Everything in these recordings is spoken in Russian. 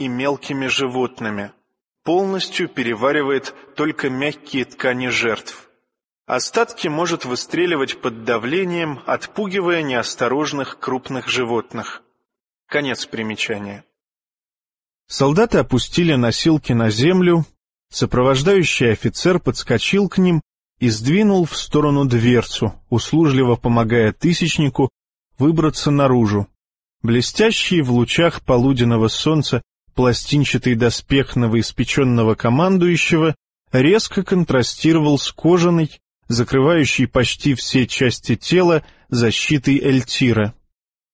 и мелкими животными. Полностью переваривает только мягкие ткани жертв. Остатки может выстреливать под давлением, отпугивая неосторожных крупных животных. Конец примечания. Солдаты опустили носилки на землю, сопровождающий офицер подскочил к ним и сдвинул в сторону дверцу, услужливо помогая Тысячнику выбраться наружу. Блестящий в лучах полуденного солнца пластинчатый доспех новоиспеченного командующего резко контрастировал с кожаной, закрывающей почти все части тела, защитой Эльтира.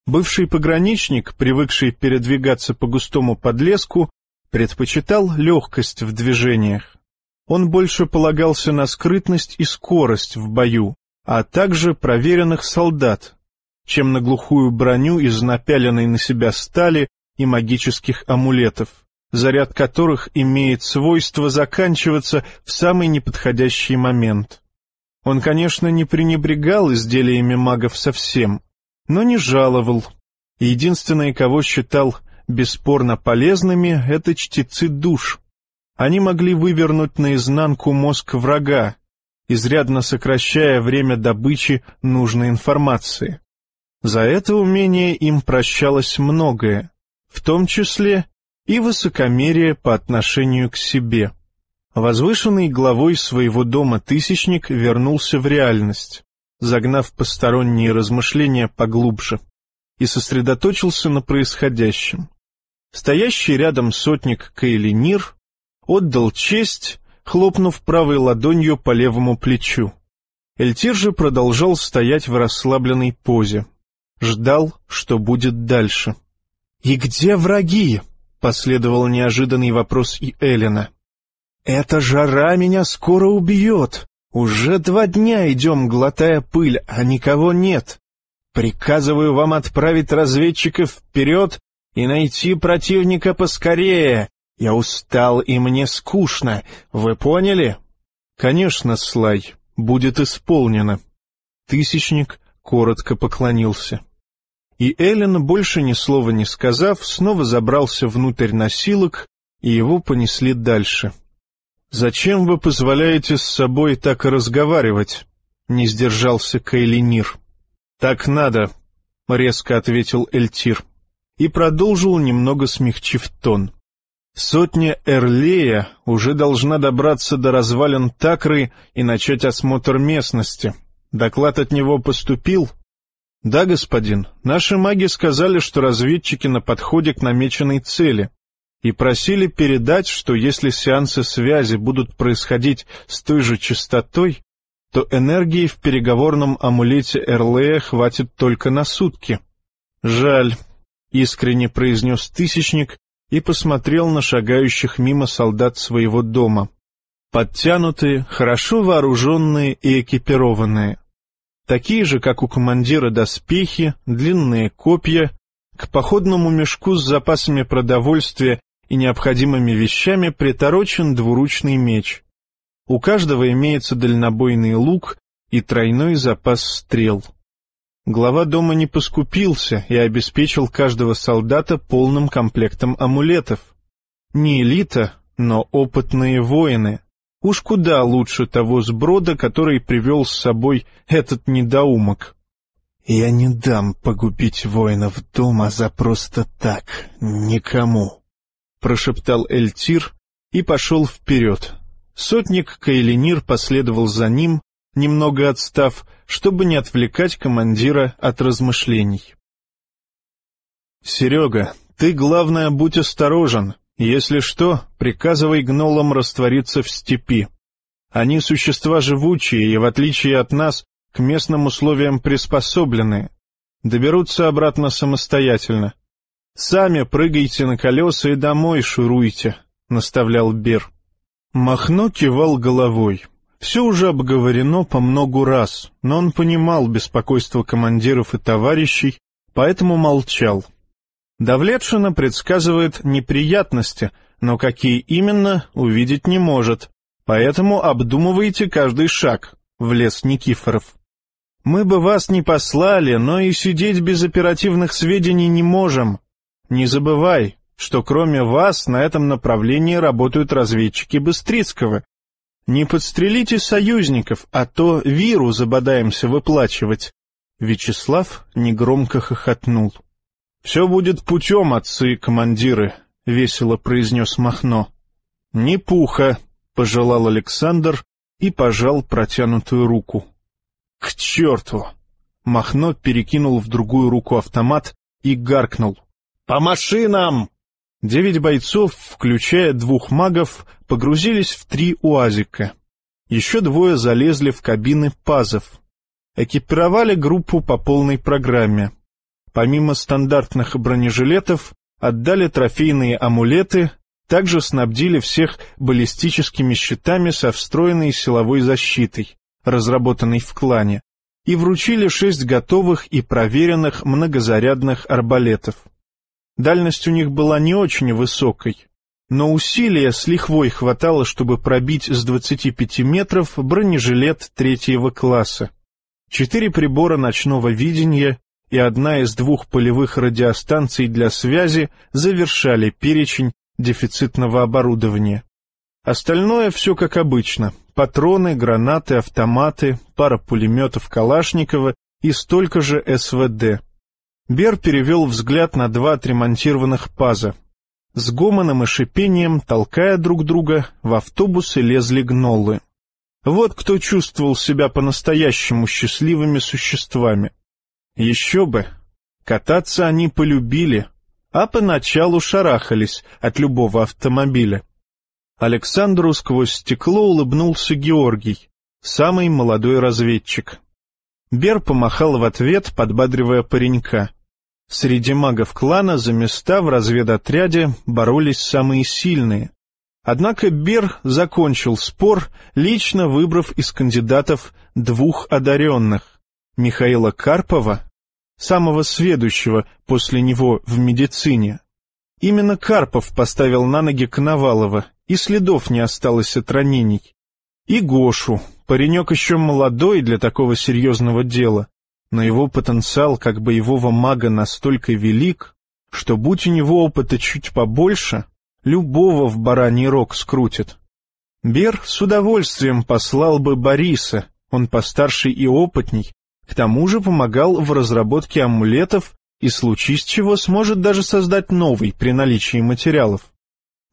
Бывший пограничник, привыкший передвигаться по густому подлеску, предпочитал легкость в движениях. Он больше полагался на скрытность и скорость в бою, а также проверенных солдат, чем на глухую броню из напяленной на себя стали и магических амулетов, заряд которых имеет свойство заканчиваться в самый неподходящий момент. Он, конечно, не пренебрегал изделиями магов совсем, но не жаловал. Единственные, кого считал бесспорно полезными, это чтецы душ. Они могли вывернуть наизнанку мозг врага, изрядно сокращая время добычи нужной информации. За это умение им прощалось многое, в том числе и высокомерие по отношению к себе. Возвышенный главой своего дома Тысячник вернулся в реальность загнав посторонние размышления поглубже, и сосредоточился на происходящем. Стоящий рядом сотник Каэлинир отдал честь, хлопнув правой ладонью по левому плечу. Эльтир же продолжал стоять в расслабленной позе. Ждал, что будет дальше. «И где враги?» — последовал неожиданный вопрос и Элена. «Эта жара меня скоро убьет!» Уже два дня идем, глотая пыль, а никого нет. Приказываю вам отправить разведчиков вперед и найти противника поскорее. Я устал, и мне скучно. Вы поняли? Конечно, Слай, будет исполнено. Тысячник коротко поклонился. И Эллен, больше ни слова не сказав, снова забрался внутрь носилок, и его понесли дальше. — «Зачем вы позволяете с собой так разговаривать?» — не сдержался Кайлинир. «Так надо», — резко ответил Эльтир и продолжил, немного смягчив тон. «Сотня Эрлея уже должна добраться до развалин Такры и начать осмотр местности. Доклад от него поступил?» «Да, господин. Наши маги сказали, что разведчики на подходе к намеченной цели и просили передать, что если сеансы связи будут происходить с той же частотой, то энергии в переговорном амулете Эрлея хватит только на сутки. «Жаль», — искренне произнес Тысячник и посмотрел на шагающих мимо солдат своего дома. Подтянутые, хорошо вооруженные и экипированные. Такие же, как у командира доспехи, длинные копья, к походному мешку с запасами продовольствия и необходимыми вещами приторочен двуручный меч. У каждого имеется дальнобойный лук и тройной запас стрел. Глава дома не поскупился и обеспечил каждого солдата полным комплектом амулетов. Не элита, но опытные воины. Уж куда лучше того сброда, который привел с собой этот недоумок. «Я не дам погубить воинов дома за просто так, никому», — прошептал Эльтир и пошел вперед. Сотник Кайленир последовал за ним, немного отстав, чтобы не отвлекать командира от размышлений. «Серега, ты, главное, будь осторожен. Если что, приказывай гнолам раствориться в степи. Они существа живучие и, в отличие от нас, к местным условиям приспособлены. Доберутся обратно самостоятельно. «Сами прыгайте на колеса и домой шуруйте», — наставлял Бер. Махно кивал головой. Все уже обговорено по многу раз, но он понимал беспокойство командиров и товарищей, поэтому молчал. Давлетшина предсказывает неприятности, но какие именно, увидеть не может, поэтому обдумывайте каждый шаг, — влез Никифоров. Мы бы вас не послали, но и сидеть без оперативных сведений не можем, не забывай, что кроме вас на этом направлении работают разведчики Быстрицкого. Не подстрелите союзников, а то виру забодаемся выплачивать. Вячеслав негромко хохотнул. — Все будет путем, отцы и командиры, — весело произнес Махно. — Не пуха, — пожелал Александр и пожал протянутую руку. — К черту! Махно перекинул в другую руку автомат и гаркнул. «По машинам!» Девять бойцов, включая двух магов, погрузились в три уазика. Еще двое залезли в кабины пазов. Экипировали группу по полной программе. Помимо стандартных бронежилетов, отдали трофейные амулеты, также снабдили всех баллистическими щитами со встроенной силовой защитой, разработанной в клане, и вручили шесть готовых и проверенных многозарядных арбалетов. Дальность у них была не очень высокой, но усилия с лихвой хватало, чтобы пробить с 25 метров бронежилет третьего класса. Четыре прибора ночного видения и одна из двух полевых радиостанций для связи завершали перечень дефицитного оборудования. Остальное все как обычно — патроны, гранаты, автоматы, пара пулеметов Калашникова и столько же СВД. Бер перевел взгляд на два отремонтированных паза. С гомоном и шипением, толкая друг друга, в автобусы лезли гнолы. Вот кто чувствовал себя по-настоящему счастливыми существами. Еще бы! Кататься они полюбили, а поначалу шарахались от любого автомобиля. Александру сквозь стекло улыбнулся Георгий, самый молодой разведчик. Бер помахал в ответ, подбадривая паренька. Среди магов клана за места в разведотряде боролись самые сильные. Однако Бер закончил спор, лично выбрав из кандидатов двух одаренных — Михаила Карпова, самого сведущего после него в медицине. Именно Карпов поставил на ноги Коновалова, и следов не осталось от ранений. И Гошу, паренек еще молодой для такого серьезного дела, но его потенциал как боевого мага настолько велик, что, будь у него опыта чуть побольше, любого в бараний рог скрутит. Бер с удовольствием послал бы Бориса, он постарше и опытней, к тому же помогал в разработке амулетов и случись чего сможет даже создать новый при наличии материалов.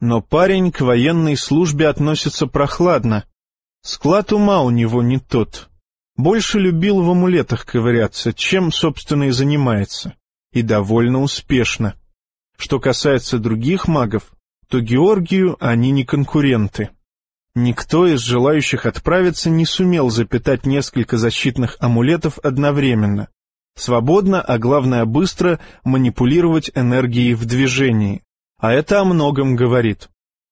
Но парень к военной службе относится прохладно. Склад ума у него не тот. Больше любил в амулетах ковыряться, чем, собственно, и занимается. И довольно успешно. Что касается других магов, то Георгию они не конкуренты. Никто из желающих отправиться не сумел запитать несколько защитных амулетов одновременно. Свободно, а главное быстро манипулировать энергией в движении. А это о многом говорит.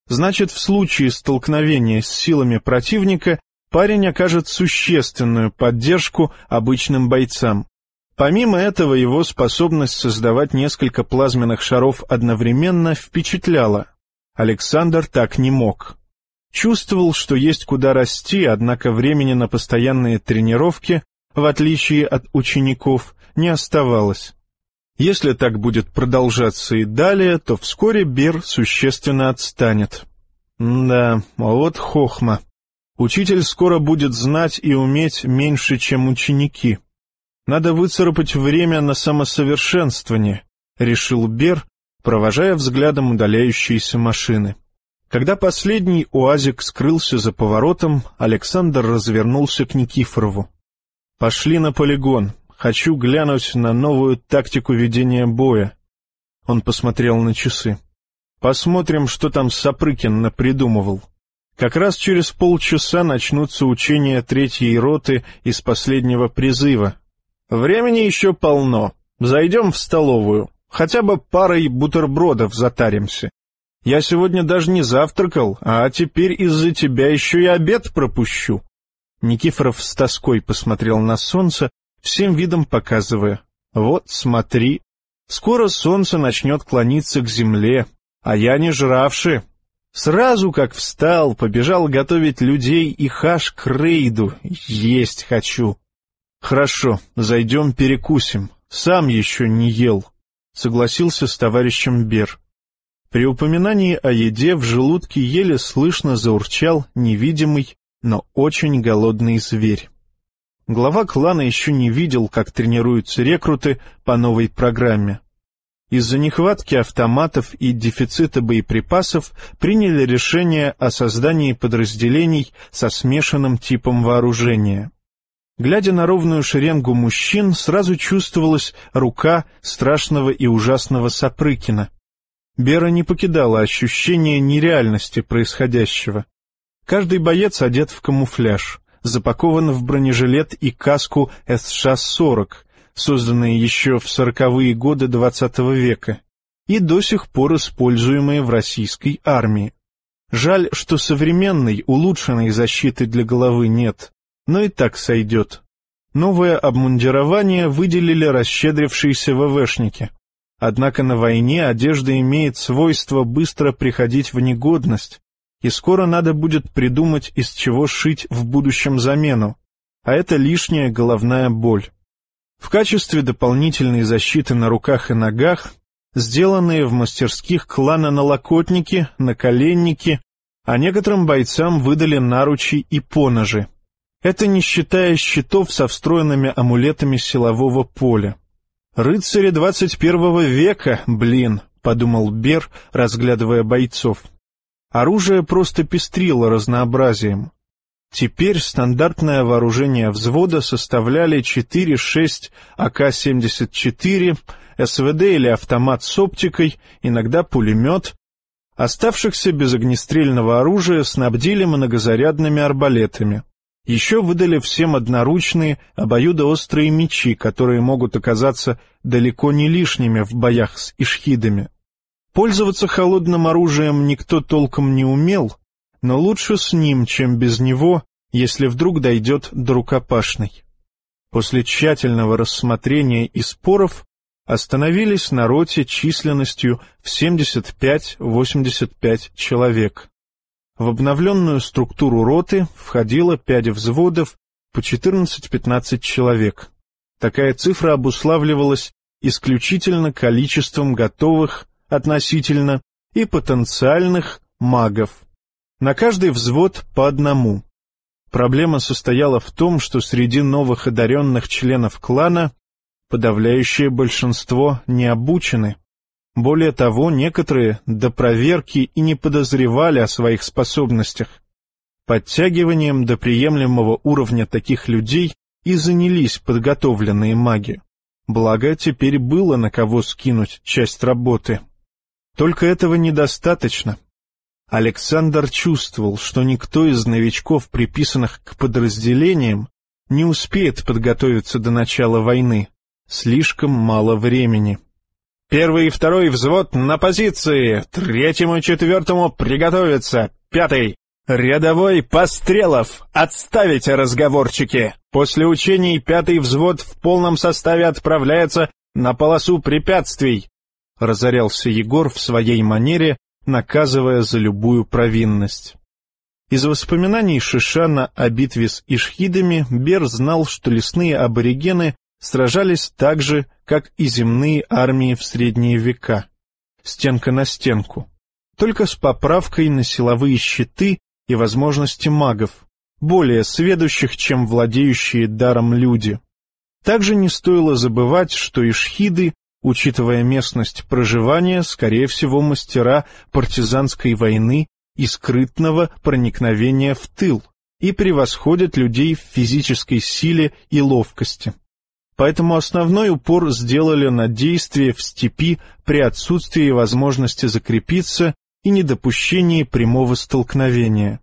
Значит, в случае столкновения с силами противника парень окажет существенную поддержку обычным бойцам. Помимо этого, его способность создавать несколько плазменных шаров одновременно впечатляла. Александр так не мог. Чувствовал, что есть куда расти, однако времени на постоянные тренировки в отличие от учеников, не оставалось. Если так будет продолжаться и далее, то вскоре Бер существенно отстанет. Да, вот хохма. Учитель скоро будет знать и уметь меньше, чем ученики. Надо выцарапать время на самосовершенствование, — решил Бер, провожая взглядом удаляющиеся машины. Когда последний уазик скрылся за поворотом, Александр развернулся к Никифорову. «Пошли на полигон. Хочу глянуть на новую тактику ведения боя». Он посмотрел на часы. «Посмотрим, что там Сапрыкин напридумывал. Как раз через полчаса начнутся учения третьей роты из последнего призыва. Времени еще полно. Зайдем в столовую. Хотя бы парой бутербродов затаримся. Я сегодня даже не завтракал, а теперь из-за тебя еще и обед пропущу. Никифоров с тоской посмотрел на солнце, всем видом показывая. «Вот, смотри, скоро солнце начнет клониться к земле, а я не жравший. Сразу как встал, побежал готовить людей и хаш к рейду. Есть хочу. Хорошо, зайдем перекусим. Сам еще не ел. Согласился с товарищем Бер. При упоминании о еде в желудке еле слышно заурчал невидимый, но очень голодный зверь. Глава клана еще не видел, как тренируются рекруты по новой программе. Из-за нехватки автоматов и дефицита боеприпасов приняли решение о создании подразделений со смешанным типом вооружения. Глядя на ровную шеренгу мужчин, сразу чувствовалась рука страшного и ужасного Сапрыкина. Бера не покидала ощущение нереальности происходящего. Каждый боец одет в камуфляж, запакован в бронежилет и каску СШ-40, созданные еще в сороковые годы XX века и до сих пор используемые в российской армии. Жаль, что современной, улучшенной защиты для головы нет, но и так сойдет. Новое обмундирование выделили расщедрившиеся ВВшники. Однако на войне одежда имеет свойство быстро приходить в негодность, и скоро надо будет придумать, из чего шить в будущем замену, а это лишняя головная боль. В качестве дополнительной защиты на руках и ногах сделанные в мастерских клана налокотники, наколенники, а некоторым бойцам выдали наручи и поножи. Это не считая щитов со встроенными амулетами силового поля. «Рыцари двадцать первого века, блин», — подумал Бер, разглядывая бойцов. Оружие просто пестрило разнообразием. Теперь стандартное вооружение взвода составляли 4-6 АК-74, СВД или автомат с оптикой, иногда пулемет. Оставшихся без огнестрельного оружия снабдили многозарядными арбалетами. Еще выдали всем одноручные, обоюдоострые мечи, которые могут оказаться далеко не лишними в боях с ишхидами. Пользоваться холодным оружием никто толком не умел — но лучше с ним, чем без него, если вдруг дойдет до рукопашной. После тщательного рассмотрения и споров остановились на роте численностью в 75-85 человек. В обновленную структуру роты входило пять взводов по 14-15 человек. Такая цифра обуславливалась исключительно количеством готовых относительно и потенциальных магов, на каждый взвод по одному. Проблема состояла в том, что среди новых одаренных членов клана подавляющее большинство не обучены. Более того, некоторые до проверки и не подозревали о своих способностях. Подтягиванием до приемлемого уровня таких людей и занялись подготовленные маги. Благо, теперь было на кого скинуть часть работы. Только этого недостаточно. Александр чувствовал, что никто из новичков, приписанных к подразделениям, не успеет подготовиться до начала войны. Слишком мало времени. «Первый и второй взвод на позиции! Третьему и четвертому приготовиться! Пятый! Рядовой Пострелов! Отставите разговорчики! После учений пятый взвод в полном составе отправляется на полосу препятствий!» Разорялся Егор в своей манере, наказывая за любую провинность. Из воспоминаний Шишана о битве с Ишхидами Бер знал, что лесные аборигены сражались так же, как и земные армии в средние века, стенка на стенку, только с поправкой на силовые щиты и возможности магов, более сведущих, чем владеющие даром люди. Также не стоило забывать, что ишхиды Учитывая местность проживания, скорее всего, мастера партизанской войны и скрытного проникновения в тыл и превосходят людей в физической силе и ловкости. Поэтому основной упор сделали на действия в степи при отсутствии возможности закрепиться и недопущении прямого столкновения.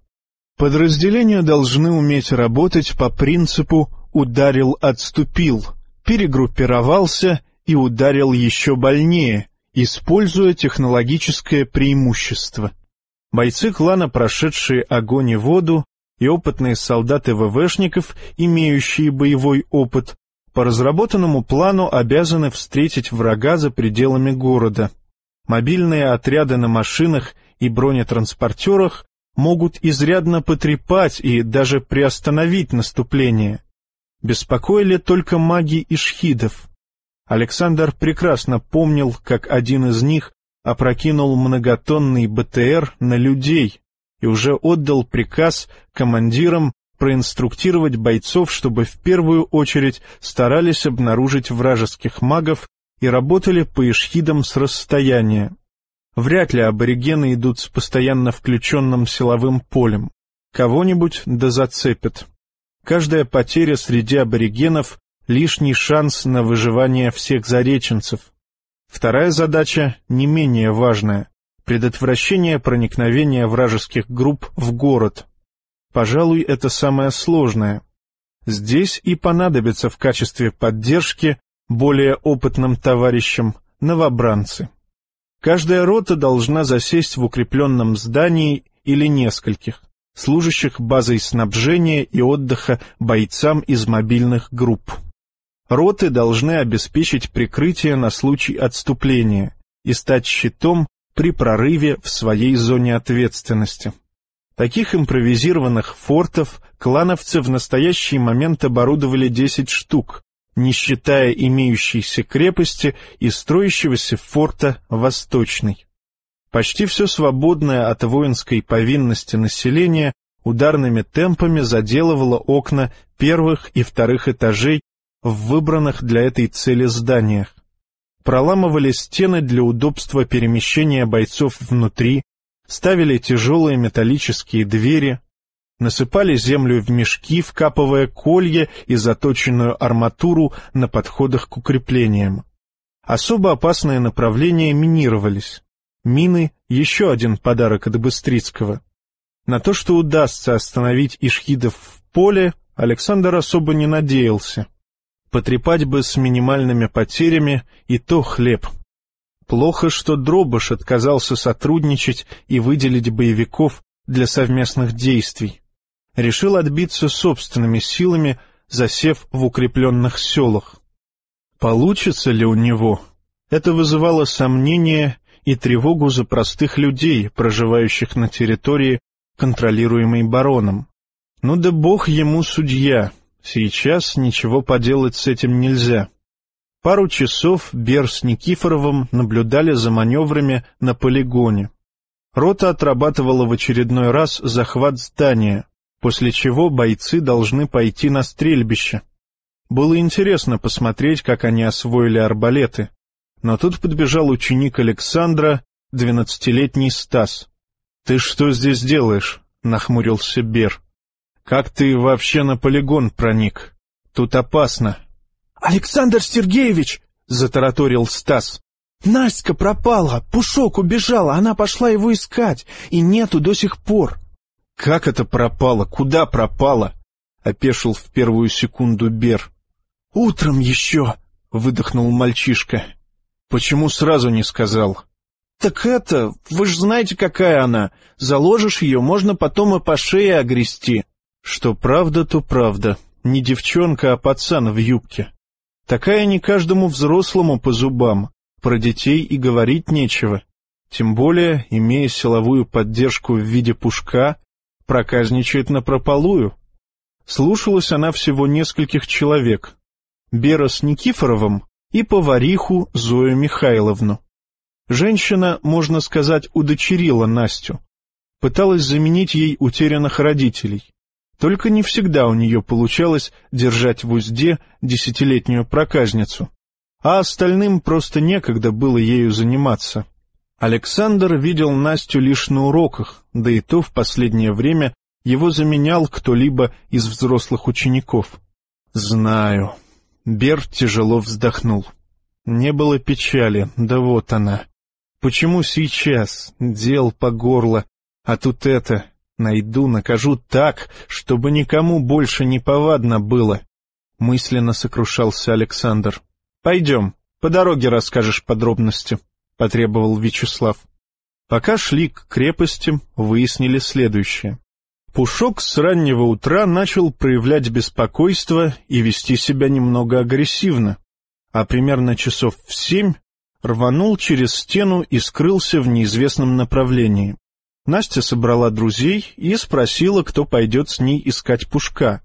Подразделения должны уметь работать по принципу «ударил-отступил», перегруппировался и ударил еще больнее, используя технологическое преимущество. Бойцы клана, прошедшие огонь и воду, и опытные солдаты ВВшников, имеющие боевой опыт, по разработанному плану обязаны встретить врага за пределами города. Мобильные отряды на машинах и бронетранспортерах могут изрядно потрепать и даже приостановить наступление. Беспокоили только маги ишхидов. Александр прекрасно помнил, как один из них опрокинул многотонный БТР на людей и уже отдал приказ командирам проинструктировать бойцов, чтобы в первую очередь старались обнаружить вражеских магов и работали по ишхидам с расстояния. Вряд ли аборигены идут с постоянно включенным силовым полем. Кого-нибудь да зацепят. Каждая потеря среди аборигенов — лишний шанс на выживание всех зареченцев. Вторая задача не менее важная — предотвращение проникновения вражеских групп в город. Пожалуй, это самое сложное. Здесь и понадобится в качестве поддержки более опытным товарищам новобранцы. Каждая рота должна засесть в укрепленном здании или нескольких, служащих базой снабжения и отдыха бойцам из мобильных групп. Роты должны обеспечить прикрытие на случай отступления и стать щитом при прорыве в своей зоне ответственности. Таких импровизированных фортов клановцы в настоящий момент оборудовали 10 штук, не считая имеющейся крепости и строящегося форта Восточный. Почти все свободное от воинской повинности население ударными темпами заделывало окна первых и вторых этажей в выбранных для этой цели зданиях. Проламывали стены для удобства перемещения бойцов внутри, ставили тяжелые металлические двери, насыпали землю в мешки, вкапывая колья и заточенную арматуру на подходах к укреплениям. Особо опасные направления минировались. Мины — еще один подарок от Быстрицкого. На то, что удастся остановить ишхидов в поле, Александр особо не надеялся. Потрепать бы с минимальными потерями и то хлеб. Плохо, что Дробыш отказался сотрудничать и выделить боевиков для совместных действий решил отбиться собственными силами, засев в укрепленных селах. Получится ли у него? Это вызывало сомнения и тревогу за простых людей, проживающих на территории, контролируемой бароном. Ну да бог ему судья, сейчас ничего поделать с этим нельзя. Пару часов Бер с Никифоровым наблюдали за маневрами на полигоне. Рота отрабатывала в очередной раз захват здания, после чего бойцы должны пойти на стрельбище. Было интересно посмотреть, как они освоили арбалеты. Но тут подбежал ученик Александра, двенадцатилетний Стас. — Ты что здесь делаешь? — нахмурился Бер. — Как ты вообще на полигон проник? Тут опасно. — Александр Сергеевич! — затараторил Стас. — Настя пропала, Пушок убежала, она пошла его искать, и нету до сих пор. «Как это пропало? Куда пропало?» — опешил в первую секунду Бер. «Утром еще!» — выдохнул мальчишка. «Почему сразу не сказал?» «Так это, вы же знаете, какая она. Заложишь ее, можно потом и по шее огрести». Что правда, то правда. Не девчонка, а пацан в юбке. Такая не каждому взрослому по зубам. Про детей и говорить нечего. Тем более, имея силовую поддержку в виде пушка, проказничает напропалую. Слушалась она всего нескольких человек. Бера с Никифоровым и повариху Зою Михайловну. Женщина, можно сказать, удочерила Настю. Пыталась заменить ей утерянных родителей. Только не всегда у нее получалось держать в узде десятилетнюю проказницу, а остальным просто некогда было ею заниматься. Александр видел Настю лишь на уроках, да и то в последнее время его заменял кто-либо из взрослых учеников. «Знаю». Бер тяжело вздохнул. Не было печали, да вот она. Почему сейчас? Дел по горло. А тут это... Найду, накажу так, чтобы никому больше не повадно было. Мысленно сокрушался Александр. Пойдем, по дороге расскажешь подробности потребовал Вячеслав. Пока шли к крепости, выяснили следующее. Пушок с раннего утра начал проявлять беспокойство и вести себя немного агрессивно, а примерно часов в семь рванул через стену и скрылся в неизвестном направлении. Настя собрала друзей и спросила, кто пойдет с ней искать Пушка.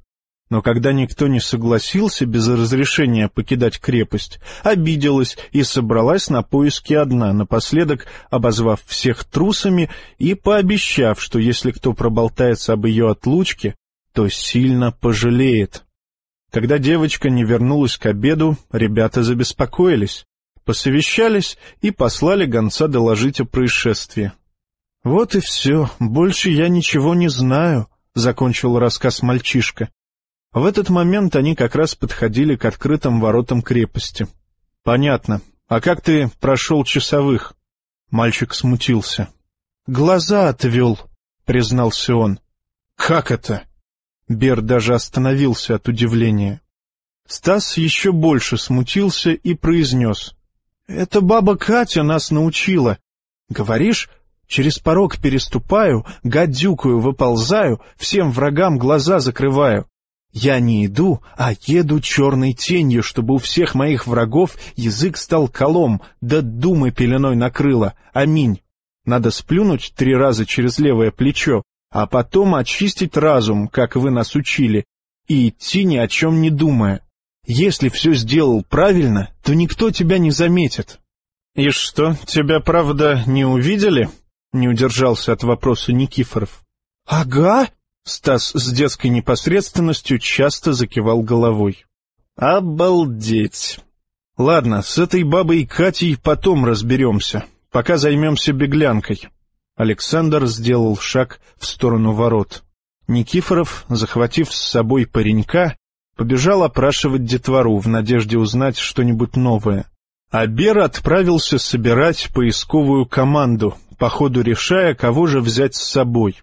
но когда никто не согласился без разрешения покидать крепость, обиделась и собралась на поиски одна, напоследок обозвав всех трусами и пообещав, что если кто проболтается об ее отлучке, то сильно пожалеет. Когда девочка не вернулась к обеду, ребята забеспокоились, посовещались и послали гонца доложить о происшествии. — Вот и все, больше я ничего не знаю, — закончил рассказ мальчишка. В этот момент они как раз подходили к открытым воротам крепости. — Понятно. А как ты прошел часовых? Мальчик смутился. — Глаза отвел, — признался он. — Как это? Бер даже остановился от удивления. Стас еще больше смутился и произнес. — Это баба Катя нас научила. Говоришь, через порог переступаю, гадюкую выползаю, всем врагам глаза закрываю. Я не иду, а еду черной тенью, чтобы у всех моих врагов язык стал колом, да думы пеленой накрыло. Аминь. Надо сплюнуть три раза через левое плечо, а потом очистить разум, как вы нас учили, и идти ни о чем не думая. Если все сделал правильно, то никто тебя не заметит. — И что, тебя, правда, не увидели? — не удержался от вопроса Никифоров. — Ага, Стас с детской непосредственностью часто закивал головой. «Обалдеть! Ладно, с этой бабой Катей потом разберемся, пока займемся беглянкой». Александр сделал шаг в сторону ворот. Никифоров, захватив с собой паренька, побежал опрашивать детвору в надежде узнать что-нибудь новое. А Бер отправился собирать поисковую команду, по ходу решая, кого же взять с собой.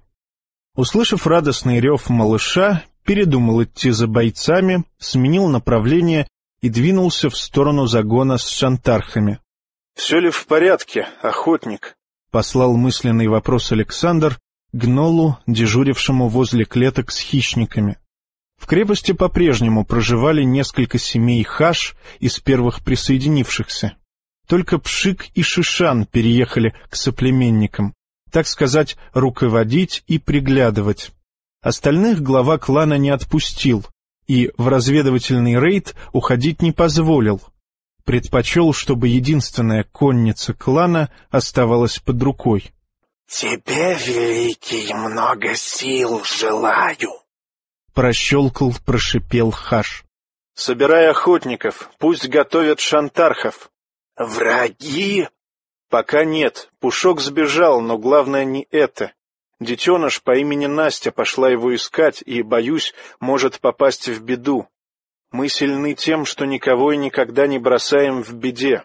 Услышав радостный рев малыша, передумал идти за бойцами, сменил направление и двинулся в сторону загона с шантархами. — Все ли в порядке, охотник? — послал мысленный вопрос Александр гнолу, дежурившему возле клеток с хищниками. В крепости по-прежнему проживали несколько семей хаш из первых присоединившихся. Только Пшик и Шишан переехали к соплеменникам так сказать, руководить и приглядывать. Остальных глава клана не отпустил и в разведывательный рейд уходить не позволил. Предпочел, чтобы единственная конница клана оставалась под рукой. — Тебе, великий, много сил желаю! — прощелкал, прошипел Хаш. — Собирай охотников, пусть готовят шантархов. — Враги? Пока нет. Пушок сбежал, но главное не это. Детеныш по имени Настя пошла его искать и, боюсь, может попасть в беду. Мы сильны тем, что никого и никогда не бросаем в беде.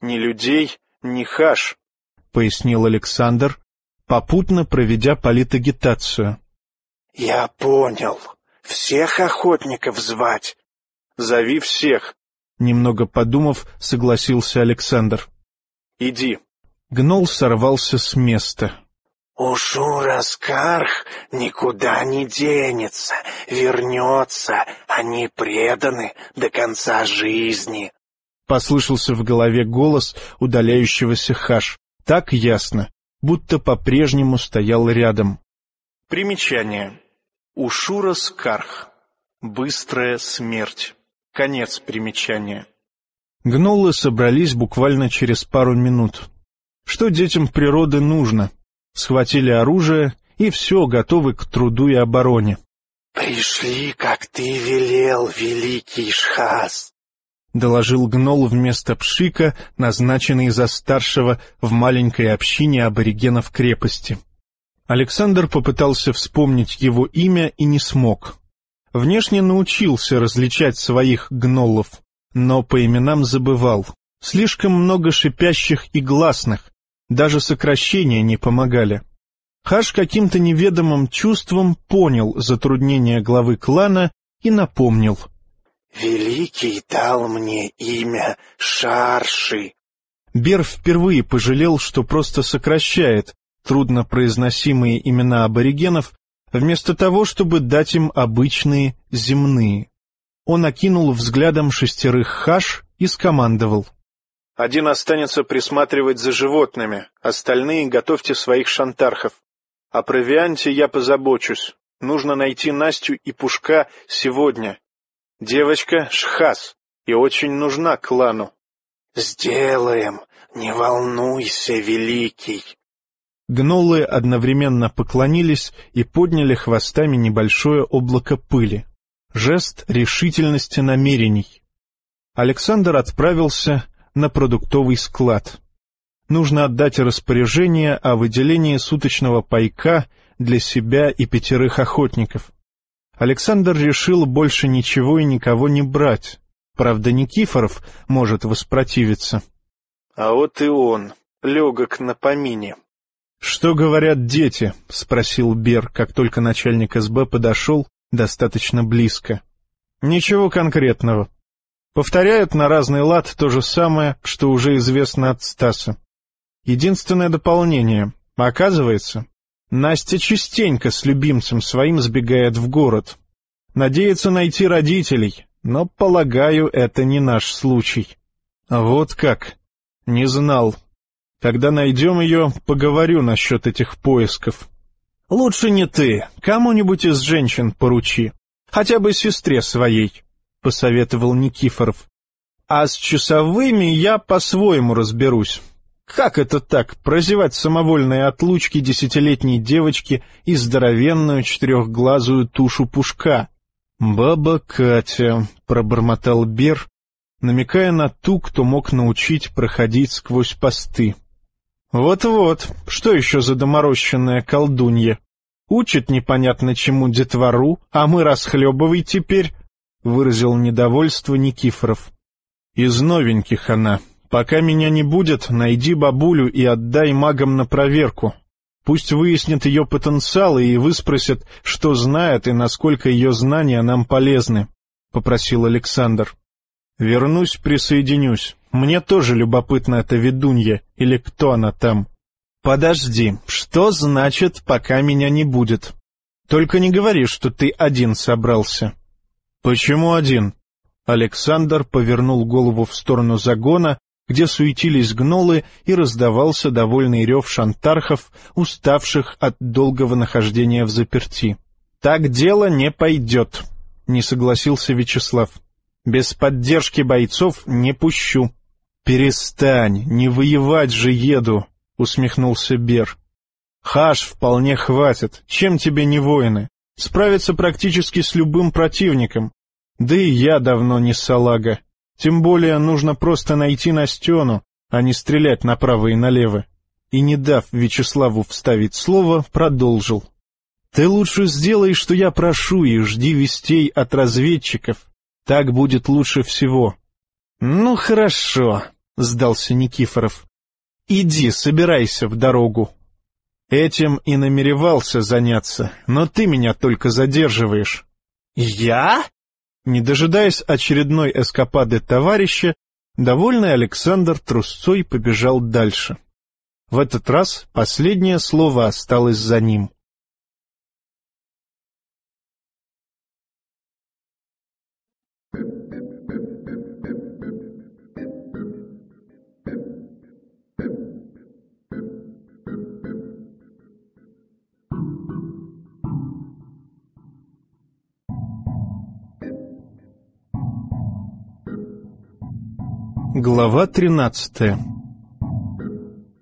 Ни людей, ни хаш, — пояснил Александр, попутно проведя политагитацию. — Я понял. Всех охотников звать. — Зови всех, — немного подумав, согласился Александр. «Иди». Гнол сорвался с места. «Ушура Скарх никуда не денется, вернется, они преданы до конца жизни». Послышался в голове голос удаляющегося Хаш, так ясно, будто по-прежнему стоял рядом. Примечание. Ушура Скарх. Быстрая смерть. Конец примечания. Гнолы собрались буквально через пару минут. Что детям природы нужно? Схватили оружие, и все, готовы к труду и обороне. — Пришли, как ты велел, великий Шхас, — доложил гнол вместо пшика, назначенный за старшего в маленькой общине аборигенов крепости. Александр попытался вспомнить его имя и не смог. Внешне научился различать своих гнолов — но по именам забывал. Слишком много шипящих и гласных, даже сокращения не помогали. Хаш каким-то неведомым чувством понял затруднение главы клана и напомнил. «Великий дал мне имя Шарши». Бер впервые пожалел, что просто сокращает труднопроизносимые имена аборигенов, вместо того, чтобы дать им обычные земные. Он окинул взглядом шестерых хаш и скомандовал. «Один останется присматривать за животными, остальные готовьте своих шантархов. О провианте я позабочусь. Нужно найти Настю и Пушка сегодня. Девочка — Шхас и очень нужна клану. «Сделаем, не волнуйся, великий!» Гнолы одновременно поклонились и подняли хвостами небольшое облако пыли. Жест решительности намерений. Александр отправился на продуктовый склад. Нужно отдать распоряжение о выделении суточного пайка для себя и пятерых охотников. Александр решил больше ничего и никого не брать. Правда, Никифоров может воспротивиться. А вот и он, легок на помине. — Что говорят дети? — спросил Бер, как только начальник СБ подошел достаточно близко. — Ничего конкретного. Повторяют на разный лад то же самое, что уже известно от Стаса. Единственное дополнение. Оказывается, Настя частенько с любимцем своим сбегает в город. Надеется найти родителей, но, полагаю, это не наш случай. Вот как. Не знал. Когда найдем ее, поговорю насчет этих поисков. Лучше не ты, кому-нибудь из женщин поручи. Хотя бы сестре своей, — посоветовал Никифоров. А с часовыми я по-своему разберусь. Как это так, прозевать самовольные отлучки десятилетней девочки и здоровенную четырехглазую тушу пушка? «Баба Катя», — пробормотал Бер, намекая на ту, кто мог научить проходить сквозь посты. «Вот-вот, что еще за доморощенная колдунья? Учит непонятно чему детвору, а мы расхлебывай теперь», — выразил недовольство Никифоров. «Из новеньких она. Пока меня не будет, найди бабулю и отдай магам на проверку. Пусть выяснят ее потенциал и выспросят, что знает и насколько ее знания нам полезны», — попросил Александр. «Вернусь, присоединюсь. Мне тоже любопытна эта ведунья, или кто она там». «Подожди, что значит, пока меня не будет? Только не говори, что ты один собрался». «Почему один?» Александр повернул голову в сторону загона, где суетились гнолы и раздавался довольный рев шантархов, уставших от долгого нахождения в заперти. «Так дело не пойдет», — не согласился Вячеслав. «Без поддержки бойцов не пущу». «Перестань, не воевать же еду», — усмехнулся Бер. «Хаш вполне хватит, чем тебе не воины? Справиться практически с любым противником. Да и я давно не салага. Тем более нужно просто найти Настену, а не стрелять направо и налево. И, не дав Вячеславу вставить слово, продолжил. «Ты лучше сделай, что я прошу, и жди вестей от разведчиков. Так будет лучше всего». «Ну, хорошо», — сдался Никифоров. «Иди, собирайся в дорогу». Этим и намеревался заняться, но ты меня только задерживаешь. «Я?» Не дожидаясь очередной эскапады товарища, довольный Александр трусцой побежал дальше. В этот раз последнее слово осталось за ним. Глава тринадцатая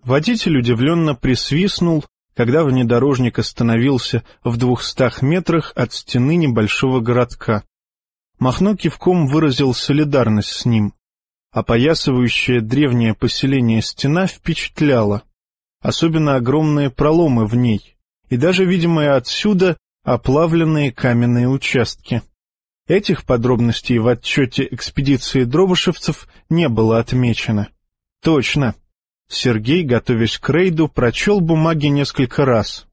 Водитель удивленно присвистнул, когда внедорожник остановился в двухстах метрах от стены небольшого городка. Махно кивком выразил солидарность с ним. Опоясывающее древнее поселение стена впечатляла, особенно огромные проломы в ней, и даже видимые отсюда оплавленные каменные участки. Этих подробностей в отчете экспедиции дробышевцев не было отмечено. Точно. Сергей, готовясь к рейду, прочел бумаги несколько раз.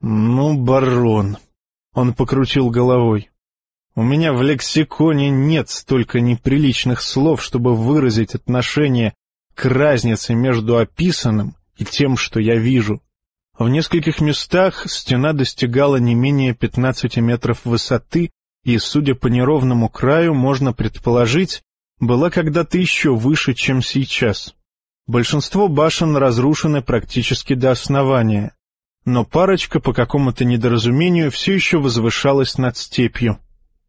«Ну, барон...» Он покрутил головой. «У меня в лексиконе нет столько неприличных слов, чтобы выразить отношение к разнице между описанным и тем, что я вижу. В нескольких местах стена достигала не менее пятнадцати метров высоты и, судя по неровному краю, можно предположить, была когда-то еще выше, чем сейчас. Большинство башен разрушены практически до основания. но парочка по какому-то недоразумению все еще возвышалась над степью.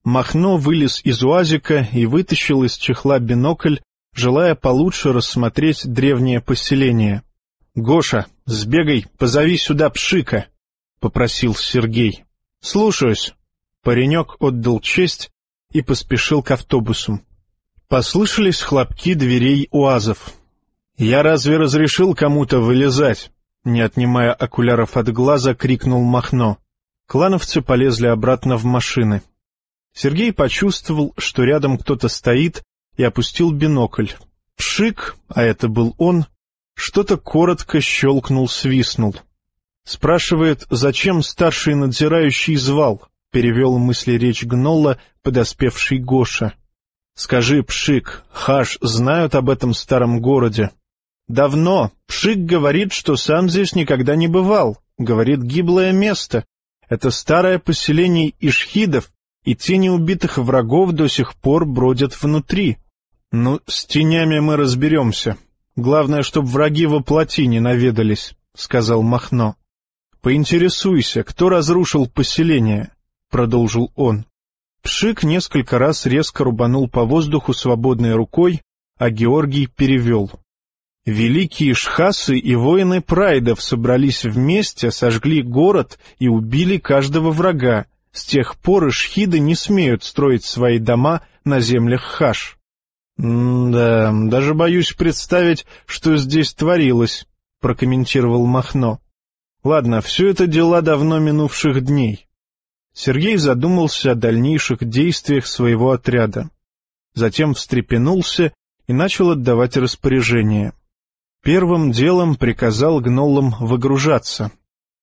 Махно вылез из уазика и вытащил из чехла бинокль, желая получше рассмотреть древнее поселение. — Гоша, сбегай, позови сюда Пшика, — попросил Сергей. — Слушаюсь. Паренек отдал честь и поспешил к автобусу. Послышались хлопки дверей уазов. «Я разве разрешил кому-то вылезать?» Не отнимая окуляров от глаза, крикнул Махно. Клановцы полезли обратно в машины. Сергей почувствовал, что рядом кто-то стоит, и опустил бинокль. Пшик, а это был он, что-то коротко щелкнул, свистнул. Спрашивает, зачем старший надзирающий звал, перевел мысли речь Гнолла, подоспевший Гоша. Скажи, Пшик, Хаш знают об этом старом городе? Давно. Пшик говорит, что сам здесь никогда не бывал. Говорит, гиблое место. Это старое поселение ишхидов, и тени убитых врагов до сих пор бродят внутри. Ну, с тенями мы разберемся. Главное, чтобы враги во плоти не наведались, — сказал Махно. — Поинтересуйся, кто разрушил поселение, — продолжил он. Пшик несколько раз резко рубанул по воздуху свободной рукой, а Георгий перевел. Великие шхасы и воины прайдов собрались вместе, сожгли город и убили каждого врага. С тех пор ишхиды не смеют строить свои дома на землях хаш. «Да, даже боюсь представить, что здесь творилось», — прокомментировал Махно. «Ладно, все это дела давно минувших дней». Сергей задумался о дальнейших действиях своего отряда. Затем встрепенулся и начал отдавать распоряжения. Первым делом приказал гнолам выгружаться.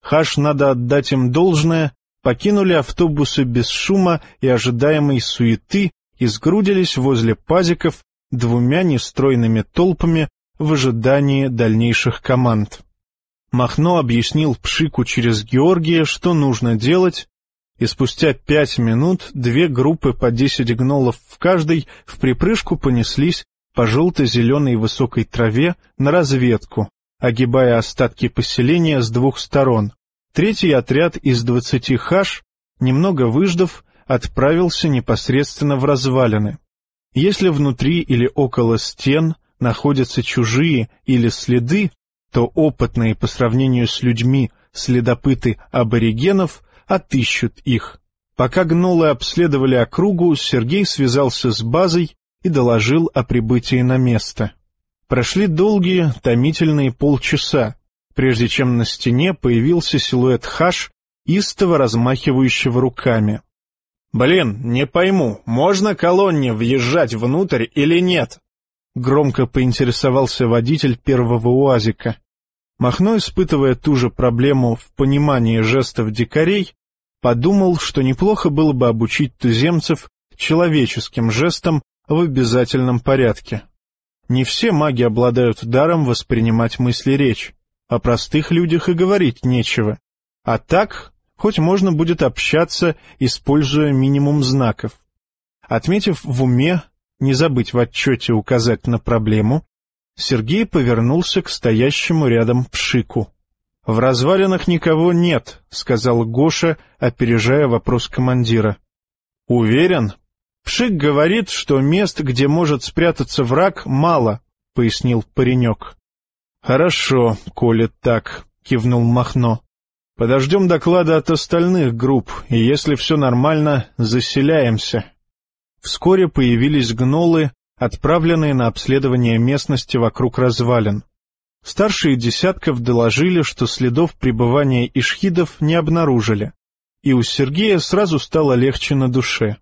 Хаш, надо отдать им должное, покинули автобусы без шума и ожидаемой суеты и сгрудились возле пазиков, двумя нестройными толпами в ожидании дальнейших команд. Махно объяснил Пшику через Георгия, что нужно делать, и спустя пять минут две группы по десять гнолов в каждой в припрыжку понеслись по желто-зеленой высокой траве на разведку, огибая остатки поселения с двух сторон. Третий отряд из двадцати хаш, немного выждав, отправился непосредственно в развалины. Если внутри или около стен находятся чужие или следы, то опытные по сравнению с людьми следопыты аборигенов отыщут их. Пока гнолы обследовали округу, Сергей связался с базой и доложил о прибытии на место. Прошли долгие, томительные полчаса, прежде чем на стене появился силуэт хаш, истово размахивающего руками. «Блин, не пойму, можно колонне въезжать внутрь или нет?» Громко поинтересовался водитель первого УАЗика. Махно, испытывая ту же проблему в понимании жестов дикарей, подумал, что неплохо было бы обучить туземцев человеческим жестам в обязательном порядке. Не все маги обладают даром воспринимать мысли речь, о простых людях и говорить нечего. А так хоть можно будет общаться, используя минимум знаков. Отметив в уме, не забыть в отчете указать на проблему, Сергей повернулся к стоящему рядом Пшику. — В развалинах никого нет, — сказал Гоша, опережая вопрос командира. — Уверен? Пшик говорит, что мест, где может спрятаться враг, мало, — пояснил паренек. — Хорошо, коли так, — кивнул Махно. Подождем доклада от остальных групп, и если все нормально, заселяемся. Вскоре появились гнолы, отправленные на обследование местности вокруг развалин. Старшие десятков доложили, что следов пребывания ишхидов не обнаружили, и у Сергея сразу стало легче на душе.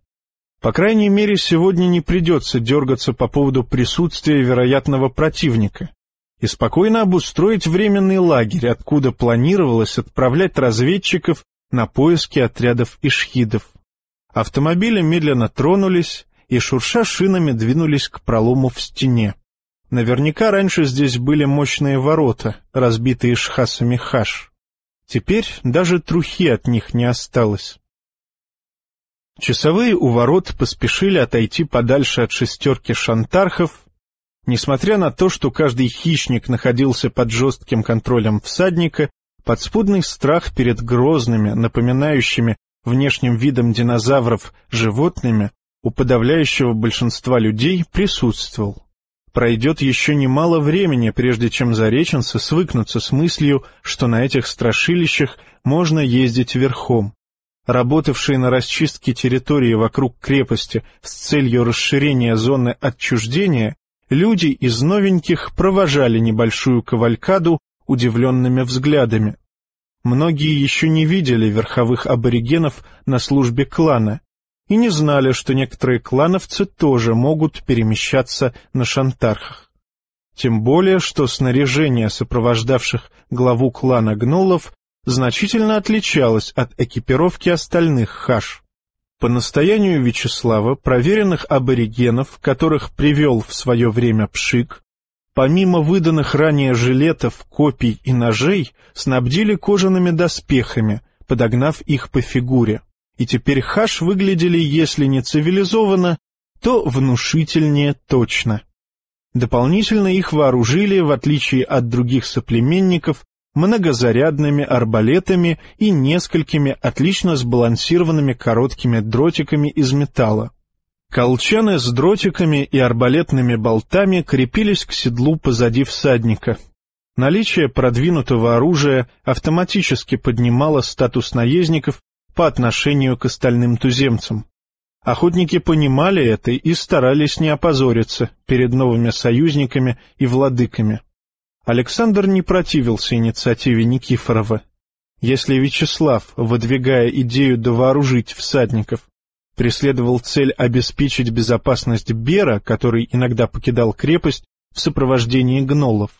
По крайней мере, сегодня не придется дергаться по поводу присутствия вероятного противника и спокойно обустроить временный лагерь, откуда планировалось отправлять разведчиков на поиски отрядов ишхидов. Автомобили медленно тронулись и, шурша шинами, двинулись к пролому в стене. Наверняка раньше здесь были мощные ворота, разбитые шхасами хаш. Теперь даже трухи от них не осталось. Часовые у ворот поспешили отойти подальше от шестерки шантархов Несмотря на то, что каждый хищник находился под жестким контролем всадника, Подспудный страх перед грозными, напоминающими внешним видом динозавров животными у подавляющего большинства людей присутствовал. Пройдет еще немало времени, прежде чем зареченцы свыкнутся с мыслью, что на этих страшилищах можно ездить верхом. Работавшие на расчистке территории вокруг крепости с целью расширения зоны отчуждения, люди из новеньких провожали небольшую кавалькаду удивленными взглядами. Многие еще не видели верховых аборигенов на службе клана, и не знали, что некоторые клановцы тоже могут перемещаться на шантархах. Тем более, что снаряжение сопровождавших главу клана гнолов значительно отличалось от экипировки остальных хаш. По настоянию Вячеслава, проверенных аборигенов, которых привел в свое время Пшик, помимо выданных ранее жилетов, копий и ножей, снабдили кожаными доспехами, подогнав их по фигуре и теперь хаш выглядели, если не цивилизованно, то внушительнее точно. Дополнительно их вооружили, в отличие от других соплеменников, многозарядными арбалетами и несколькими отлично сбалансированными короткими дротиками из металла. Колчаны с дротиками и арбалетными болтами крепились к седлу позади всадника. Наличие продвинутого оружия автоматически поднимало статус наездников по отношению к остальным туземцам. Охотники понимали это и старались не опозориться перед новыми союзниками и владыками. Александр не противился инициативе Никифорова. Если Вячеслав, выдвигая идею довооружить всадников, преследовал цель обеспечить безопасность Бера, который иногда покидал крепость в сопровождении гнолов,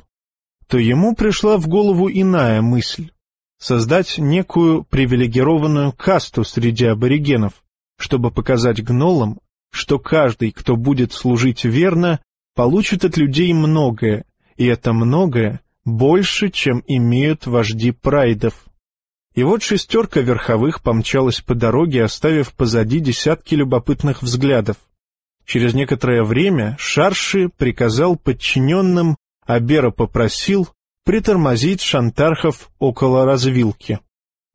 то ему пришла в голову иная мысль создать некую привилегированную касту среди аборигенов, чтобы показать гнолам, что каждый, кто будет служить верно, получит от людей многое, и это многое больше, чем имеют вожди прайдов. И вот шестерка верховых помчалась по дороге, оставив позади десятки любопытных взглядов. Через некоторое время Шарши приказал подчиненным, а Бера попросил, притормозить Шантархов около развилки.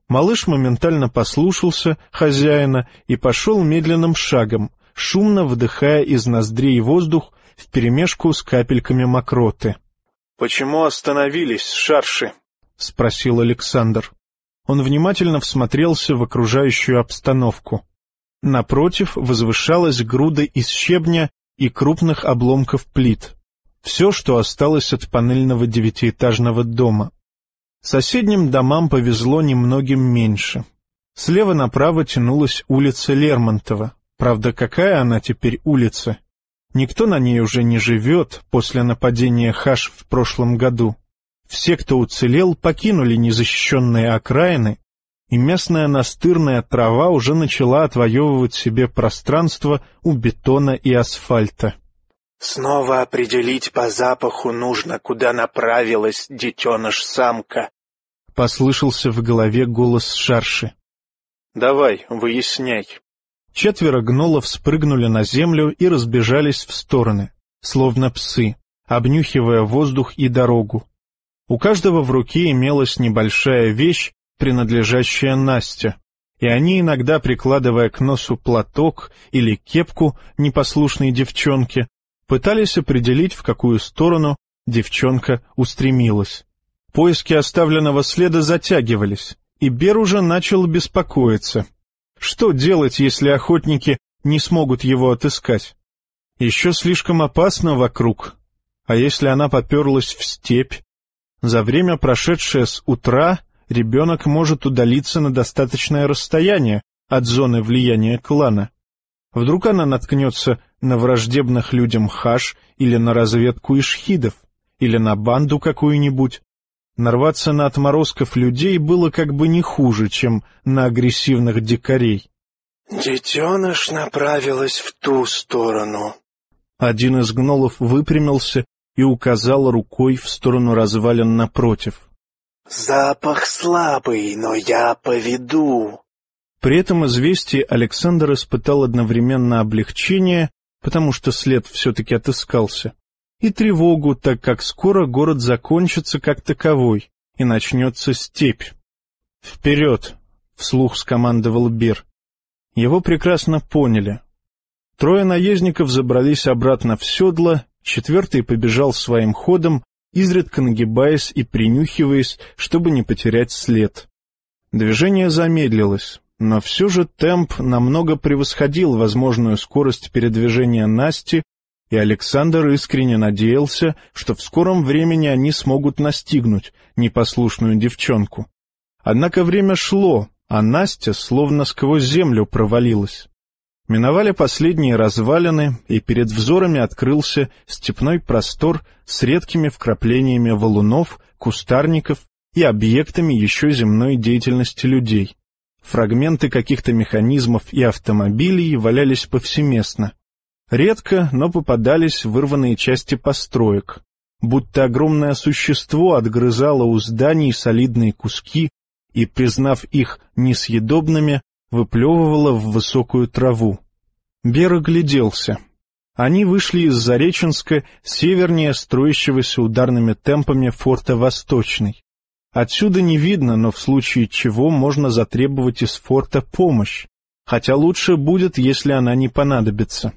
Малыш моментально послушался хозяина и пошел медленным шагом, шумно вдыхая из ноздрей воздух вперемешку с капельками мокроты. — Почему остановились, Шарши? — спросил Александр. Он внимательно всмотрелся в окружающую обстановку. Напротив возвышалась груда из щебня и крупных обломков плит все, что осталось от панельного девятиэтажного дома. Соседним домам повезло немногим меньше. Слева направо тянулась улица Лермонтова. Правда, какая она теперь улица? Никто на ней уже не живет после нападения Хаш в прошлом году. Все, кто уцелел, покинули незащищенные окраины, и местная настырная трава уже начала отвоевывать себе пространство у бетона и асфальта. Снова определить по запаху нужно, куда направилась детеныш-самка. Послышался в голове голос Шарши. «Давай, выясняй». Четверо гнолов спрыгнули на землю и разбежались в стороны, словно псы, обнюхивая воздух и дорогу. У каждого в руке имелась небольшая вещь, принадлежащая Насте, и они, иногда прикладывая к носу платок или кепку непослушной девчонке, пытались определить, в какую сторону девчонка устремилась. Поиски оставленного следа затягивались, и Бер уже начал беспокоиться. Что делать, если охотники не смогут его отыскать? Еще слишком опасно вокруг. А если она поперлась в степь? За время, прошедшее с утра, ребенок может удалиться на достаточное расстояние от зоны влияния клана. Вдруг она наткнется на враждебных людям хаш или на разведку ишхидов, или на банду какую-нибудь. Нарваться на отморозков людей было как бы не хуже, чем на агрессивных дикарей. «Детеныш направилась в ту сторону». Один из гнолов выпрямился и указал рукой в сторону развалин напротив. «Запах слабый, но я поведу». При этом известии Александр испытал одновременно облегчение, потому что след все-таки отыскался, и тревогу, так как скоро город закончится как таковой, и начнется степь. «Вперед!» — вслух скомандовал Бир. Его прекрасно поняли. Трое наездников забрались обратно в седло, четвертый побежал своим ходом, изредка нагибаясь и принюхиваясь, чтобы не потерять след. Движение замедлилось, но все же темп намного превосходил возможную скорость передвижения Насти, и Александр искренне надеялся, что в скором времени они смогут настигнуть непослушную девчонку. Однако время шло, а Настя словно сквозь землю провалилась. Миновали последние развалины, и перед взорами открылся степной простор с редкими вкраплениями валунов, кустарников и объектами еще земной деятельности людей. Фрагменты каких-то механизмов и автомобилей валялись повсеместно. Редко, но попадались вырванные части построек, будто огромное существо отгрызало у зданий солидные куски и, признав их несъедобными, выплевывало в высокую траву. Бер огляделся. Они вышли из Зареченска севернее строящегося ударными темпами форта Восточный. Отсюда не видно, но в случае чего можно затребовать из форта помощь, хотя лучше будет, если она не понадобится.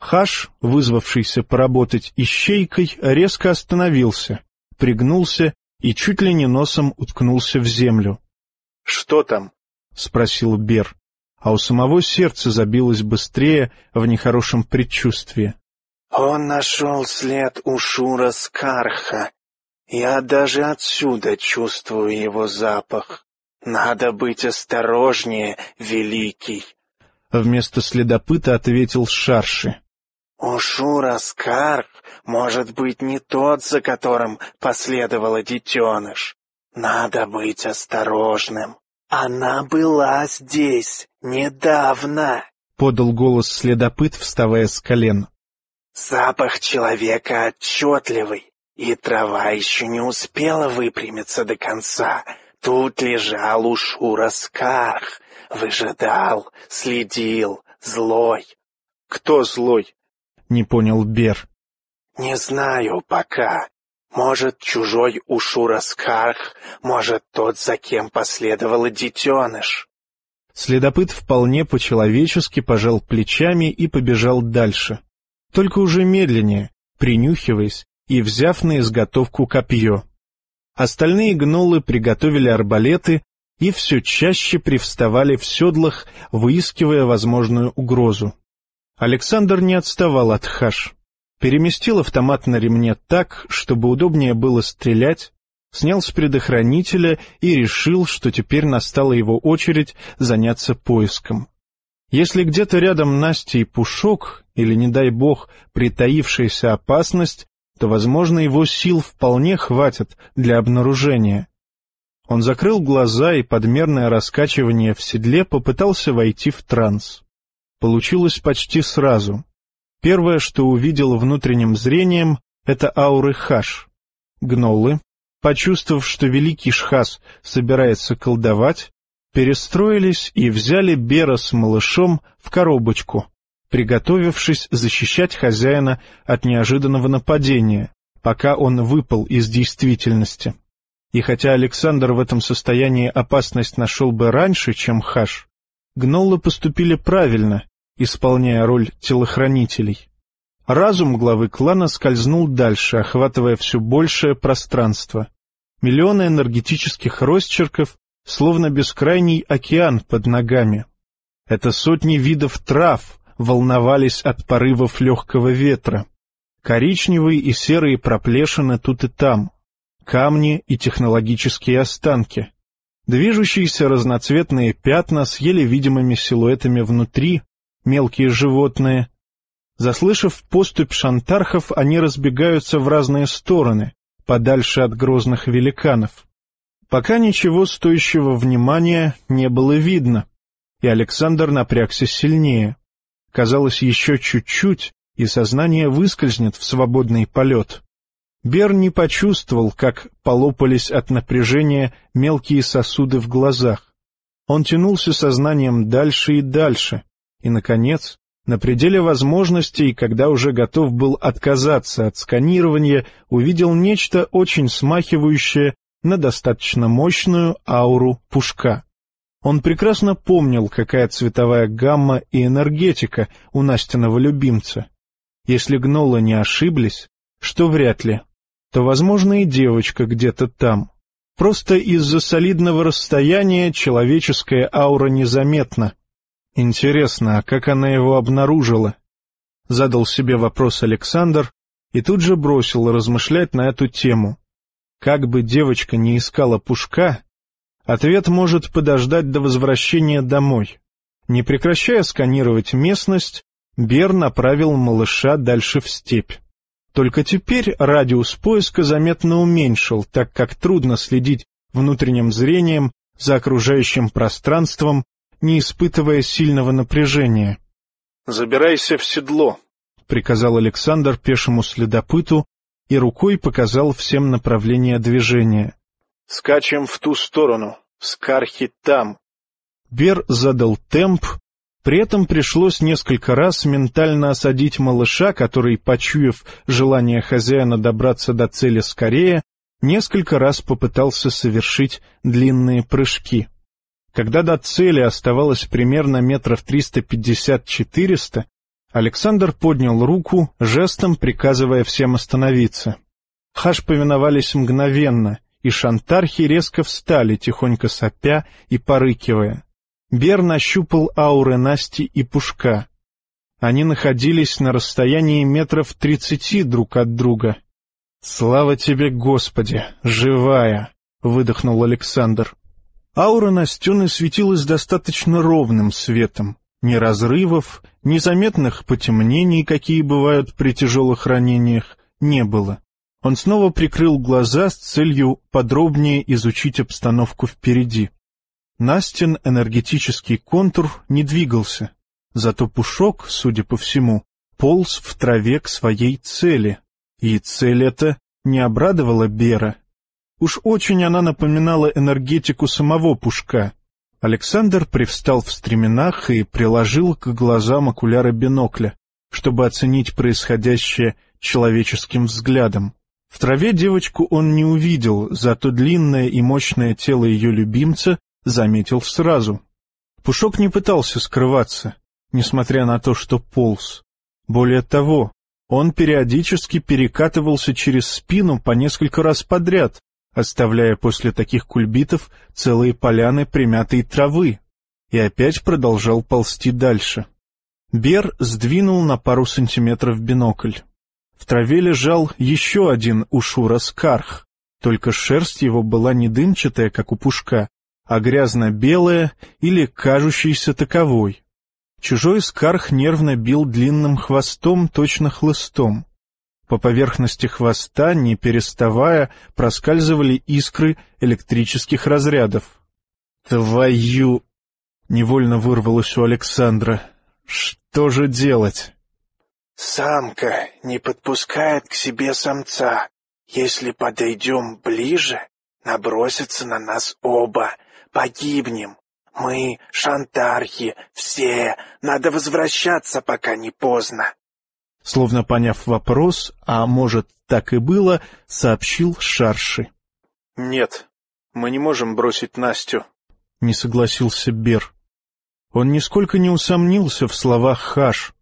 Хаш, вызвавшийся поработать ищейкой, резко остановился, пригнулся и чуть ли не носом уткнулся в землю. — Что там? — спросил Бер, а у самого сердце забилось быстрее в нехорошем предчувствии. — Он нашел след у Шура Скарха. Я даже отсюда чувствую его запах. Надо быть осторожнее, Великий. Вместо следопыта ответил Шарши. Ушура Скарх может быть не тот, за которым последовала детеныш. Надо быть осторожным. Она была здесь недавно, — подал голос следопыт, вставая с колен. Запах человека отчетливый, и трава еще не успела выпрямиться до конца. Тут лежал Ушура Скарх, выжидал, следил, злой. Кто злой? не понял Бер. «Не знаю пока. Может, чужой Ушура Скарх, может, тот, за кем последовал детеныш». Следопыт вполне по-человечески пожал плечами и побежал дальше. Только уже медленнее, принюхиваясь и взяв на изготовку копье. Остальные гнолы приготовили арбалеты и все чаще привставали в седлах, выискивая возможную угрозу. Александр не отставал от Хаш. Переместил автомат на ремне так, чтобы удобнее было стрелять, снял с предохранителя и решил, что теперь настала его очередь заняться поиском. Если где-то рядом Настя и Пушок, или, не дай бог, притаившаяся опасность, то, возможно, его сил вполне хватит для обнаружения. Он закрыл глаза и подмерное раскачивание в седле попытался войти в транс. Получилось почти сразу. Первое, что увидел внутренним зрением, это ауры Хаш. Гнолы, почувствовав, что великий Шхас собирается колдовать, перестроились и взяли Бера с малышом в коробочку, приготовившись защищать хозяина от неожиданного нападения, пока он выпал из действительности. И хотя Александр в этом состоянии опасность нашел бы раньше, чем Хаш, гнолы поступили правильно исполняя роль телохранителей. Разум главы клана скользнул дальше, охватывая все большее пространство. Миллионы энергетических росчерков, словно бескрайний океан под ногами. Это сотни видов трав волновались от порывов легкого ветра. Коричневые и серые проплешины тут и там, камни и технологические останки. Движущиеся разноцветные пятна с еле видимыми силуэтами внутри мелкие животные. Заслышав поступь шантархов, они разбегаются в разные стороны, подальше от грозных великанов. Пока ничего стоящего внимания не было видно, и Александр напрягся сильнее. Казалось, еще чуть-чуть, и сознание выскользнет в свободный полет. Бер не почувствовал, как полопались от напряжения мелкие сосуды в глазах. Он тянулся сознанием дальше и дальше, и, наконец, на пределе возможностей, когда уже готов был отказаться от сканирования, увидел нечто очень смахивающее на достаточно мощную ауру пушка. Он прекрасно помнил, какая цветовая гамма и энергетика у Настиного любимца. Если гнолы не ошиблись, что вряд ли, то, возможно, и девочка где-то там. Просто из-за солидного расстояния человеческая аура незаметна. Интересно, а как она его обнаружила? Задал себе вопрос Александр и тут же бросил размышлять на эту тему. Как бы девочка не искала пушка, ответ может подождать до возвращения домой. Не прекращая сканировать местность, Бер направил малыша дальше в степь. Только теперь радиус поиска заметно уменьшил, так как трудно следить внутренним зрением за окружающим пространством, не испытывая сильного напряжения. «Забирайся в седло», — приказал Александр пешему следопыту и рукой показал всем направление движения. «Скачем в ту сторону, Скархи там». Бер задал темп, при этом пришлось несколько раз ментально осадить малыша, который, почуяв желание хозяина добраться до цели скорее, несколько раз попытался совершить длинные прыжки. Когда до цели оставалось примерно метров 350-400, Александр поднял руку, жестом приказывая всем остановиться. Хаш повиновались мгновенно, и шантархи резко встали, тихонько сопя и порыкивая. Бер нащупал ауры Насти и Пушка. Они находились на расстоянии метров тридцати друг от друга. «Слава тебе, Господи! Живая!» — выдохнул Александр. Аура Настены светилась достаточно ровным светом. Ни разрывов, ни заметных потемнений, какие бывают при тяжелых ранениях, не было. Он снова прикрыл глаза с целью подробнее изучить обстановку впереди. Настин энергетический контур не двигался, зато Пушок, судя по всему, полз в траве к своей цели, и цель эта не обрадовала Бера. Уж очень она напоминала энергетику самого Пушка. Александр привстал в стременах и приложил к глазам окуляры бинокля, чтобы оценить происходящее человеческим взглядом. В траве девочку он не увидел, зато длинное и мощное тело ее любимца заметил сразу. Пушок не пытался скрываться, несмотря на то, что полз. Более того, он периодически перекатывался через спину по несколько раз подряд, оставляя после таких кульбитов целые поляны примятой травы, и опять продолжал ползти дальше. Бер сдвинул на пару сантиметров бинокль. В траве лежал еще один ушура-скарх, только шерсть его была не дымчатая, как у пушка, а грязно-белая или кажущаяся таковой. Чужой скарх нервно бил длинным хвостом, точно хлыстом. По поверхности хвоста, не переставая, проскальзывали искры электрических разрядов. «Твою!» — невольно вырвалось у Александра. «Что же делать?» «Самка не подпускает к себе самца. Если подойдем ближе, набросятся на нас оба, Погибнем. Мы, шантархи, все. Надо возвращаться, пока не поздно. Словно поняв вопрос, а может, так и было, сообщил Шарши. — Нет, мы не можем бросить Настю, — не согласился Бер. Он нисколько не усомнился в словах Хаш.